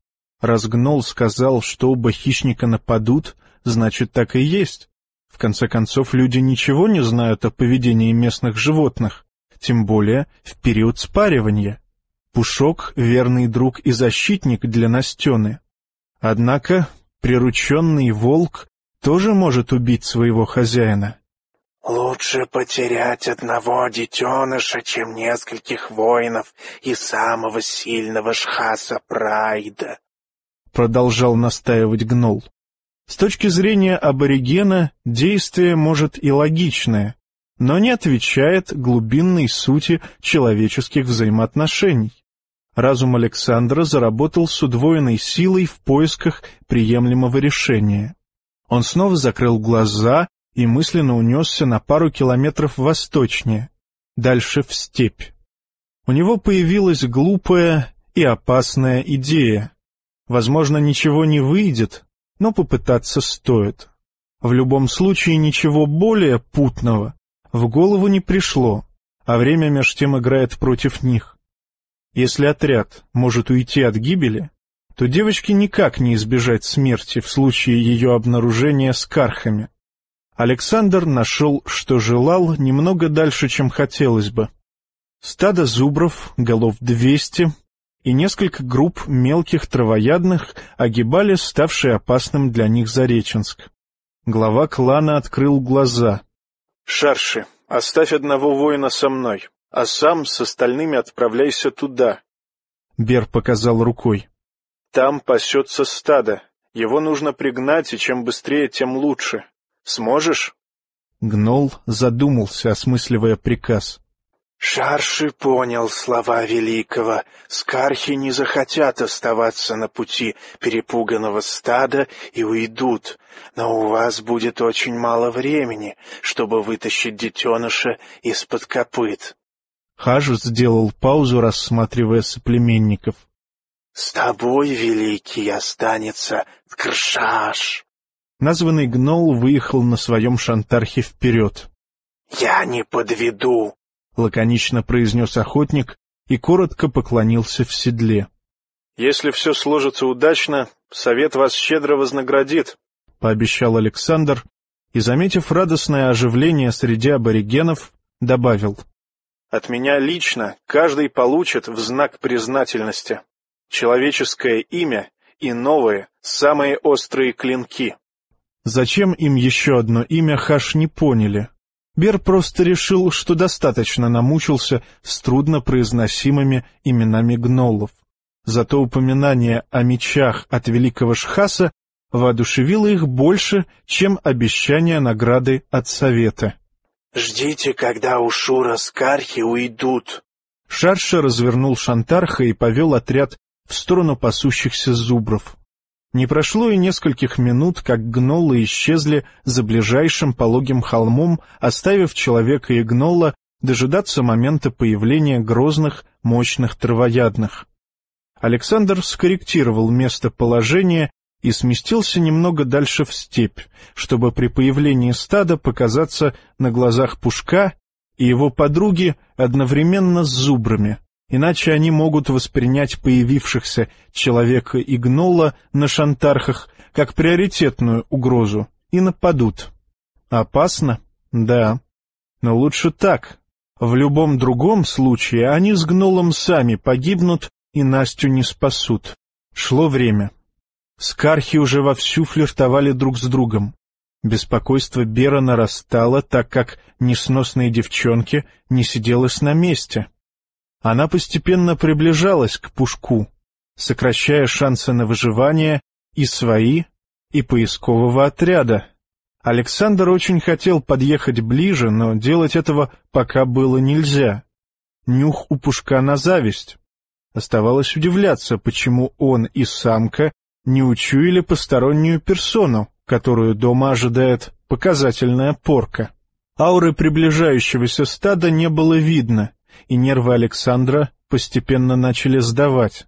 Разгнол сказал, что оба хищника нападут, значит, так и есть. В конце концов, люди ничего не знают о поведении местных животных тем более в период спаривания. Пушок — верный друг и защитник для Настены. Однако прирученный волк тоже может убить своего хозяина. «Лучше потерять одного детеныша, чем нескольких воинов и самого сильного шхаса Прайда», — продолжал настаивать Гнол. С точки зрения аборигена действие может и логичное, но не отвечает глубинной сути человеческих взаимоотношений. Разум Александра заработал с удвоенной силой в поисках приемлемого решения. Он снова закрыл глаза и мысленно унесся на пару километров восточнее, дальше в степь. У него появилась глупая и опасная идея. Возможно, ничего не выйдет, но попытаться стоит. В любом случае ничего более путного в голову не пришло, а время меж тем играет против них. Если отряд может уйти от гибели, то девочке никак не избежать смерти в случае ее обнаружения с кархами. Александр нашел, что желал, немного дальше, чем хотелось бы. Стадо зубров, голов двести, и несколько групп мелких травоядных огибали ставший опасным для них Зареченск. Глава клана открыл глаза. — Шарши, оставь одного воина со мной, а сам с остальными отправляйся туда. Бер показал рукой. — Там пасется стадо. Его нужно пригнать, и чем быстрее, тем лучше. Сможешь? Гнол задумался, осмысливая приказ. Шарши понял слова великого. Скархи не захотят оставаться на пути перепуганного стада и уйдут, но у вас будет очень мало времени, чтобы вытащить детеныша из-под копыт. Хаж сделал паузу, рассматривая соплеменников. — С тобой, великий, останется Ткршаш. Названный гнол выехал на своем шантархе вперед. — Я не подведу, — лаконично произнес охотник и коротко поклонился в седле. — Если все сложится удачно, совет вас щедро вознаградит, — пообещал Александр и, заметив радостное оживление среди аборигенов, добавил. — От меня лично каждый получит в знак признательности человеческое имя и новые, самые острые клинки. Зачем им еще одно имя, Хаш не поняли, Бер просто решил, что достаточно намучился с труднопроизносимыми именами гнолов. Зато упоминание о мечах от великого Шхаса воодушевило их больше, чем обещание награды от совета. «Ждите, когда у Шура с Кархи уйдут». Шарша развернул Шантарха и повел отряд в сторону пасущихся зубров. Не прошло и нескольких минут, как гнолы исчезли за ближайшим пологим холмом, оставив человека и гнола дожидаться момента появления грозных, мощных травоядных. Александр скорректировал местоположение и сместился немного дальше в степь, чтобы при появлении стада показаться на глазах Пушка и его подруги одновременно с зубрами иначе они могут воспринять появившихся человека и гнола на шантархах как приоритетную угрозу и нападут. Опасно? Да. Но лучше так. В любом другом случае они с гнолом сами погибнут и Настю не спасут. Шло время. Скархи уже вовсю флиртовали друг с другом. Беспокойство Бера нарастало, так как несносные девчонки не сиделась на месте. Она постепенно приближалась к Пушку, сокращая шансы на выживание и свои, и поискового отряда. Александр очень хотел подъехать ближе, но делать этого пока было нельзя. Нюх у Пушка на зависть. Оставалось удивляться, почему он и самка не учуяли постороннюю персону, которую дома ожидает показательная порка. Ауры приближающегося стада не было видно, и нервы Александра постепенно начали сдавать.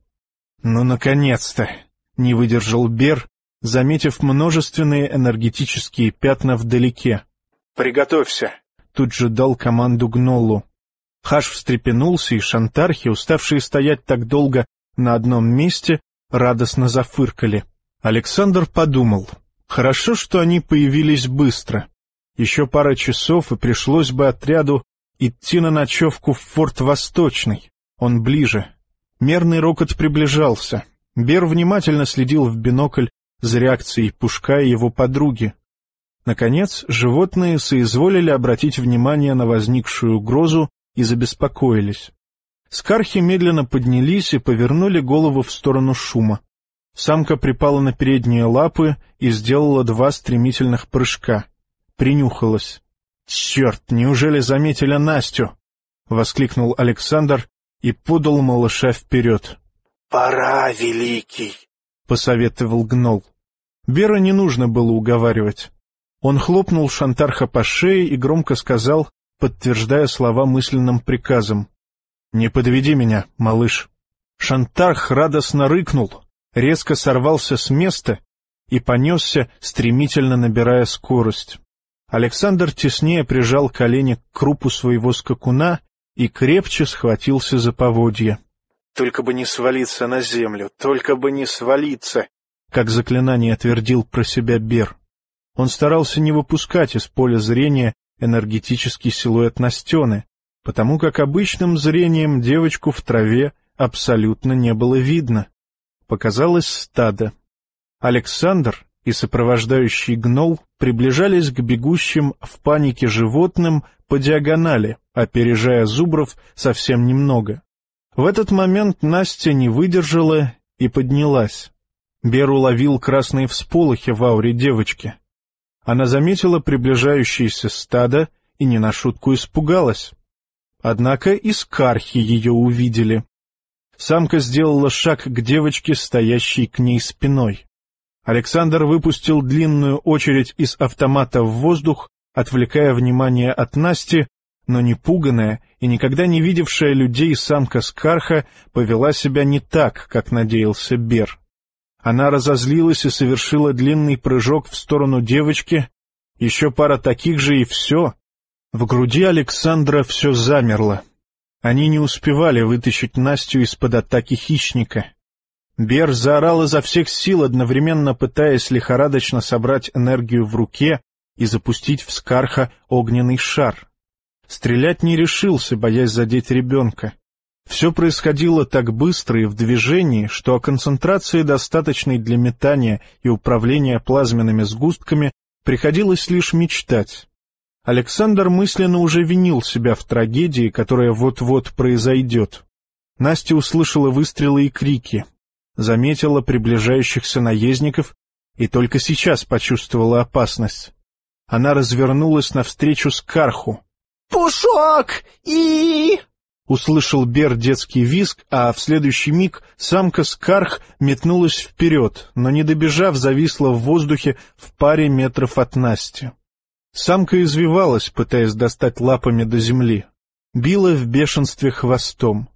«Ну, наконец-то!» — не выдержал Бер, заметив множественные энергетические пятна вдалеке. «Приготовься!» — тут же дал команду Гнолу. Хаш встрепенулся, и шантархи, уставшие стоять так долго на одном месте, радостно зафыркали. Александр подумал, хорошо, что они появились быстро. Еще пара часов, и пришлось бы отряду идти на ночевку в форт Восточный. Он ближе. Мерный рокот приближался. Бер внимательно следил в бинокль за реакцией Пушка и его подруги. Наконец, животные соизволили обратить внимание на возникшую угрозу и забеспокоились. Скархи медленно поднялись и повернули голову в сторону шума. Самка припала на передние лапы и сделала два стремительных прыжка. Принюхалась. «Черт, неужели заметили Настю?» — воскликнул Александр и подал малыша вперед. «Пора, великий!» — посоветовал гнол. Бера не нужно было уговаривать. Он хлопнул Шантарха по шее и громко сказал, подтверждая слова мысленным приказом. «Не подведи меня, малыш». Шантарх радостно рыкнул, резко сорвался с места и понесся, стремительно набирая скорость. Александр теснее прижал колени к крупу своего скакуна и крепче схватился за поводья. «Только бы не свалиться на землю, только бы не свалиться!» Как заклинание твердил про себя Бер. Он старался не выпускать из поля зрения энергетический силуэт Настены, потому как обычным зрением девочку в траве абсолютно не было видно. Показалось стадо. Александр и сопровождающий гнол приближались к бегущим в панике животным по диагонали, опережая зубров совсем немного. В этот момент Настя не выдержала и поднялась. Бер уловил красные всполохи в ауре девочки. Она заметила приближающееся стадо и не на шутку испугалась. Однако и скархи ее увидели. Самка сделала шаг к девочке, стоящей к ней спиной. Александр выпустил длинную очередь из автомата в воздух, отвлекая внимание от Насти, но непуганная и никогда не видевшая людей самка Скарха повела себя не так, как надеялся Бер. Она разозлилась и совершила длинный прыжок в сторону девочки. Еще пара таких же и все. В груди Александра все замерло. Они не успевали вытащить Настю из-под атаки хищника. Бер заорал изо всех сил, одновременно пытаясь лихорадочно собрать энергию в руке и запустить в Скарха огненный шар. Стрелять не решился, боясь задеть ребенка. Все происходило так быстро и в движении, что о концентрации, достаточной для метания и управления плазменными сгустками, приходилось лишь мечтать. Александр мысленно уже винил себя в трагедии, которая вот-вот произойдет. Настя услышала выстрелы и крики, заметила приближающихся наездников и только сейчас почувствовала опасность. Она развернулась навстречу Скарху. «Пушок! И...» Услышал Бер детский визг, а в следующий миг самка Скарх метнулась вперед, но, не добежав, зависла в воздухе в паре метров от Насти. Самка извивалась, пытаясь достать лапами до земли. Била в бешенстве хвостом.